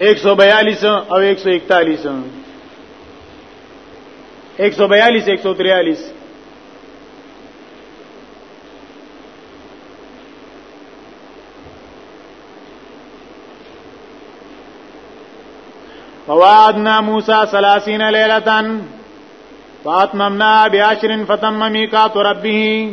142 او 141 142 143 ووعدنا موسى ثلاثين ليلة فأتممنا بعشر فتم ميقات ربه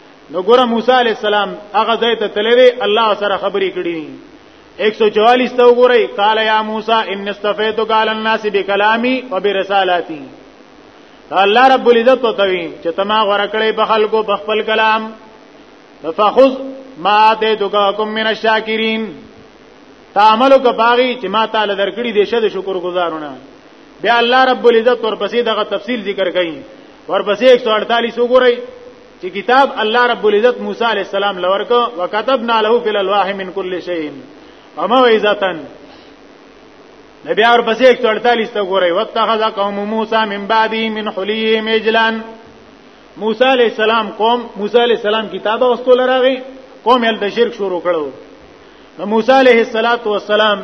نو ګوره موسی علی السلام هغه ځای ته تللی الله سره خبرې کړې 144 ته وګورئ قال یا موسی ان استفیتک علی الناس بکلامی وبرسالاتی الله رب العزت ته وی چې تما غره کړې په خلکو په خپل کلام فخذ ما ته دکاکم من الشاکرین تعاملو که باغی چې ما تعالی درکړي دې شه شکر گزارونه بیا الله رب العزت ورپسې دغه تفصیل ذکر کړي ورپسې 148 وګورئ چې کتاب الله رب العزت موسی علی السلام لورکو وکتبنا له فی الالواح من کل شیء اما ویزتن نبی اور پسې 148 ته ګورئ واتخذ قوم موسی من بعده من حلیهم اجلان موسی علی السلام قوم موسی علی السلام کتاب واستو لراغي قوم یې د شرک شروع کړو موسی علیه السلام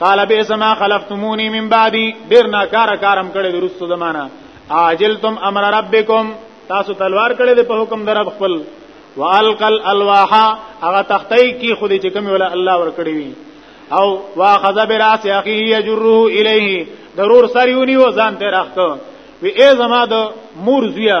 قال به سما خلفتمونی من بعدی ډیر ناکاره کارم کړی درستو زمانہ عاجلتم امر ربکم تاسو تلوار کړی د په حکم در رب خپل والقل الواح هغه تختای کی خو دې چې کوم ولا الله ور کړی وی او واخذ براس اخی یجره الیه ضرور سریونی و ځان ته راخته وی ای زما د مور زویا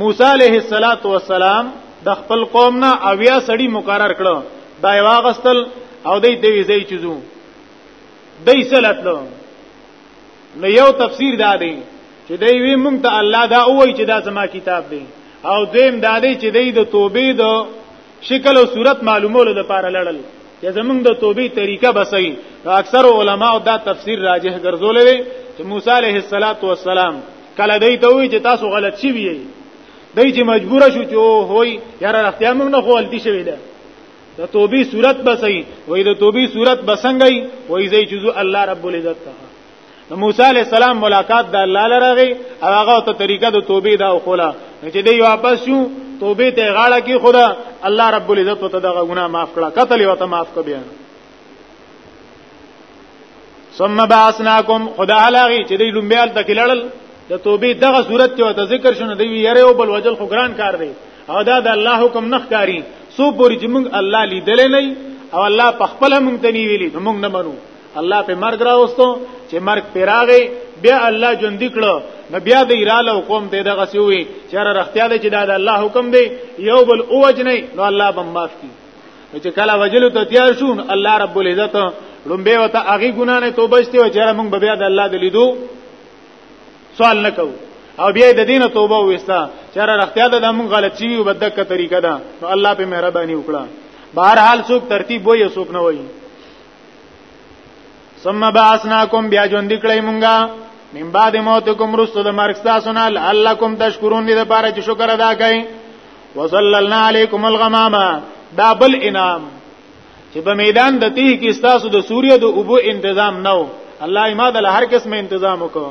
موسی علیه السلام د خپل قوم نه اویا سړی مقرر کړو دا یو غستل او دې دوی زی چزو دې سلاتلو نو یو تفسیر دا دی چې دې وی مونږ ته الله دا وایي چې دا زما کتاب دی او دیم دا دی چې دې د توبې د شکل او صورت معلومولو لپاره لړل چې زمونږ د توبې طریقه بسوي نو اکثر علما او دا تفسیر راجح ګرځولې وي چې موسی عليه السلام کله دوی ته وی چې تاسو غلط شي وی دوی چې مجبور شو چې او هوی یاره اختیا موږ نه خو غلطي شوی ده د توبې صورت بسوي وای د توبې صورت بسنګي وای زې چې الله رب العزت ته نو موسی علی السلام ملاقات د الله لرغي او هغه ته طریقه د توبې دا وکړه چې دی واپس شو توبې ته غاړه کې خدا الله رب العزت ته دغه ګناه معاف کړه قتل وته معاف کړ بیا ثم بعثناکم خدا علاغي چې دی لومبیال تکلړل د توبې دغه صورت ته ته ذکر شونه دی یره او بل وجل خو ګران کار دی او دا د الله حکم نخ کاری سو پوری چې موږ الله لیدل نه او الله په خپل موږ ته نیویلی موږ نه منو الله په مرګ راوستو چې مرګ پیراغه بیا الله جون دکړو نو بیا د ایراله حکم دی دغه سوی چې را رختیا دی چې دا د الله حکم دی یو بل اوج نه نو الله بم معاف کی چې کله وجلو ته تیار شو الله رب العزت لومبه وته هغه ګنا نه توبه استي او چې موږ بیا د الله د لیدو سوال نکو او بیا د دینه توبه وستا چې را رختیا ده موږ غلط شي او بدکه طریقه ده نو الله په مهرباني وکړه بهر حال څوک ترتیب وایي څوک نه وایي ثم بعثناکم بیا ژوند کړی مونږه من بعد موتکم رسو د مرګ تاسو نه لعلکم تشکرون دې لپاره چې شکر ادا کړئ وصللنا علیکم الغمامه دا بل انعام چې په میدان د تیه کې تاسو د سوریه د اوبو تنظیم نو الله یې ما د هر قسم تنظیم وکړ